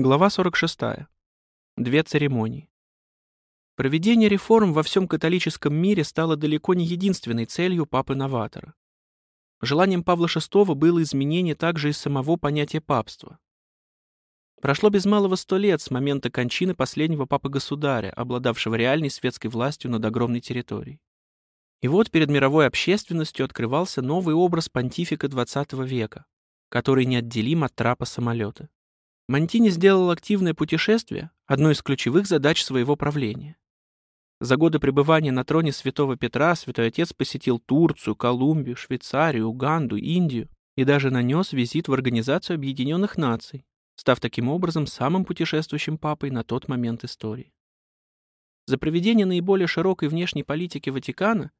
Глава 46. Две церемонии. Проведение реформ во всем католическом мире стало далеко не единственной целью папы-новатора. Желанием Павла VI было изменение также и самого понятия папства. Прошло без малого сто лет с момента кончины последнего папы-государя, обладавшего реальной светской властью над огромной территорией. И вот перед мировой общественностью открывался новый образ понтифика XX века, который неотделим от трапа самолета. Монтини сделал активное путешествие, одной из ключевых задач своего правления. За годы пребывания на троне святого Петра святой отец посетил Турцию, Колумбию, Швейцарию, Уганду, Индию и даже нанес визит в Организацию Объединенных Наций, став таким образом самым путешествующим папой на тот момент истории. За проведение наиболее широкой внешней политики Ватикана,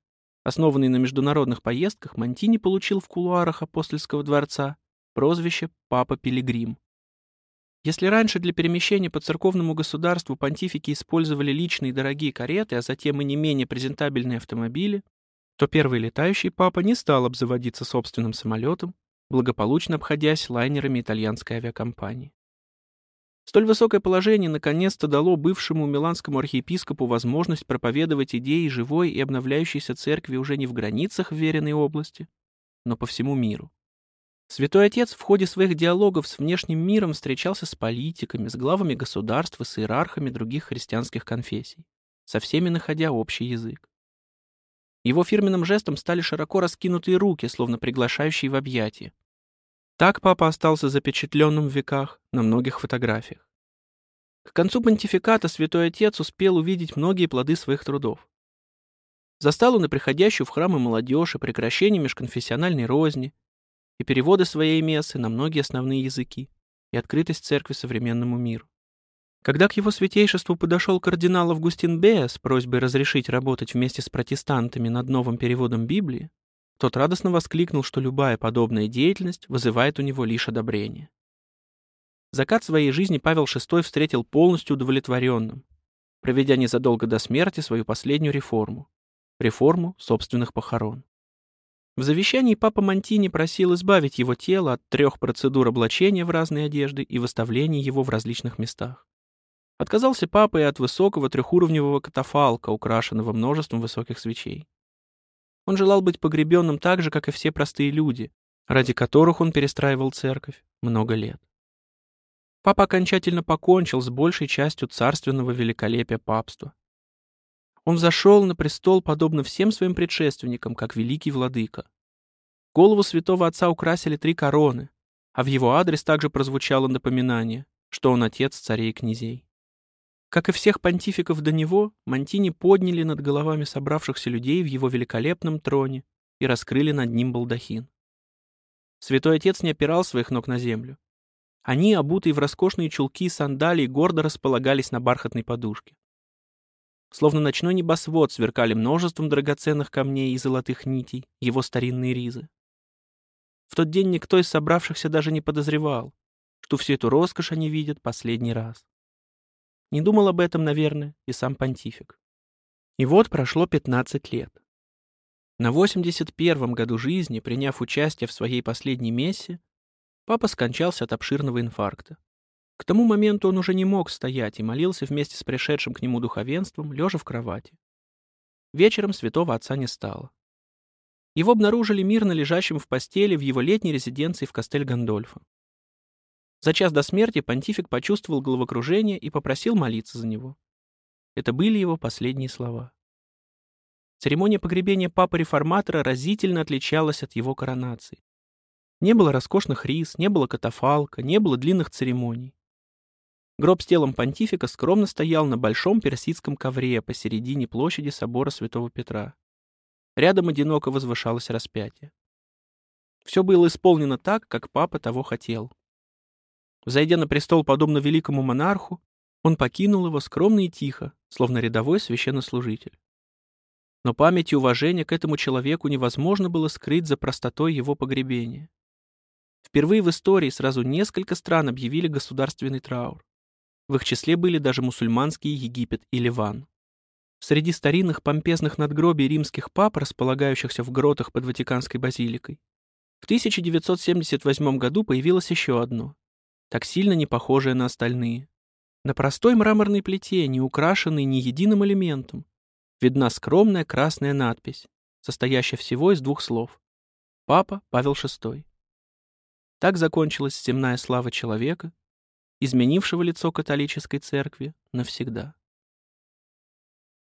основанной на международных поездках, Монтини получил в кулуарах апостольского дворца прозвище «Папа Пилигрим». Если раньше для перемещения по церковному государству понтифики использовали личные дорогие кареты, а затем и не менее презентабельные автомобили, то первый летающий папа не стал обзаводиться собственным самолетом, благополучно обходясь лайнерами итальянской авиакомпании. Столь высокое положение наконец-то дало бывшему миланскому архиепископу возможность проповедовать идеи живой и обновляющейся церкви уже не в границах веренной области, но по всему миру. Святой Отец в ходе своих диалогов с внешним миром встречался с политиками, с главами государств и с иерархами других христианских конфессий, со всеми находя общий язык. Его фирменным жестом стали широко раскинутые руки, словно приглашающие в объятия. Так папа остался запечатленным в веках на многих фотографиях. К концу понтификата святой отец успел увидеть многие плоды своих трудов. Застал он и приходящую в храмы молодежь, и прекращение межконфессиональной розни, и переводы своей мессы на многие основные языки, и открытость церкви современному миру. Когда к его святейшеству подошел кардинал Августин Бея с просьбой разрешить работать вместе с протестантами над новым переводом Библии, тот радостно воскликнул, что любая подобная деятельность вызывает у него лишь одобрение. Закат своей жизни Павел VI встретил полностью удовлетворенным, проведя незадолго до смерти свою последнюю реформу — реформу собственных похорон. В завещании папа Монтини просил избавить его тело от трех процедур облачения в разные одежды и выставления его в различных местах. Отказался папа и от высокого трехуровневого катафалка, украшенного множеством высоких свечей. Он желал быть погребенным так же, как и все простые люди, ради которых он перестраивал церковь много лет. Папа окончательно покончил с большей частью царственного великолепия папства. Он взошел на престол, подобно всем своим предшественникам, как великий владыка. Голову святого отца украсили три короны, а в его адрес также прозвучало напоминание, что он отец царей и князей. Как и всех понтификов до него, Монтини подняли над головами собравшихся людей в его великолепном троне и раскрыли над ним балдахин. Святой Отец не опирал своих ног на землю. Они, обутые в роскошные чулки и сандалии, гордо располагались на бархатной подушке. Словно ночной небосвод сверкали множеством драгоценных камней и золотых нитей его старинные ризы. В тот день никто из собравшихся даже не подозревал, что всю эту роскошь они видят последний раз. Не думал об этом, наверное, и сам понтифик. И вот прошло 15 лет. На 81-м году жизни, приняв участие в своей последней мессе, папа скончался от обширного инфаркта. К тому моменту он уже не мог стоять и молился вместе с пришедшим к нему духовенством, лежа в кровати. Вечером святого отца не стало. Его обнаружили мирно лежащим в постели в его летней резиденции в Кастель-Гандольфо. За час до смерти понтифик почувствовал головокружение и попросил молиться за него. Это были его последние слова. Церемония погребения папы-реформатора разительно отличалась от его коронации. Не было роскошных рис, не было катафалка, не было длинных церемоний. Гроб с телом понтифика скромно стоял на большом персидском ковре посередине площади собора Святого Петра. Рядом одиноко возвышалось распятие. Все было исполнено так, как папа того хотел. Зайдя на престол подобно великому монарху, он покинул его скромно и тихо, словно рядовой священнослужитель. Но память и уважение к этому человеку невозможно было скрыть за простотой его погребения. Впервые в истории сразу несколько стран объявили государственный траур. В их числе были даже мусульманские Египет и Ливан. Среди старинных помпезных надгробий римских пап, располагающихся в гротах под Ватиканской базиликой, в 1978 году появилось еще одно. так сильно не похожая на остальные. На простой мраморной плите, не украшенной ни единым элементом, видна скромная красная надпись, состоящая всего из двух слов. Папа Павел VI. Так закончилась земная слава человека, изменившего лицо католической церкви навсегда.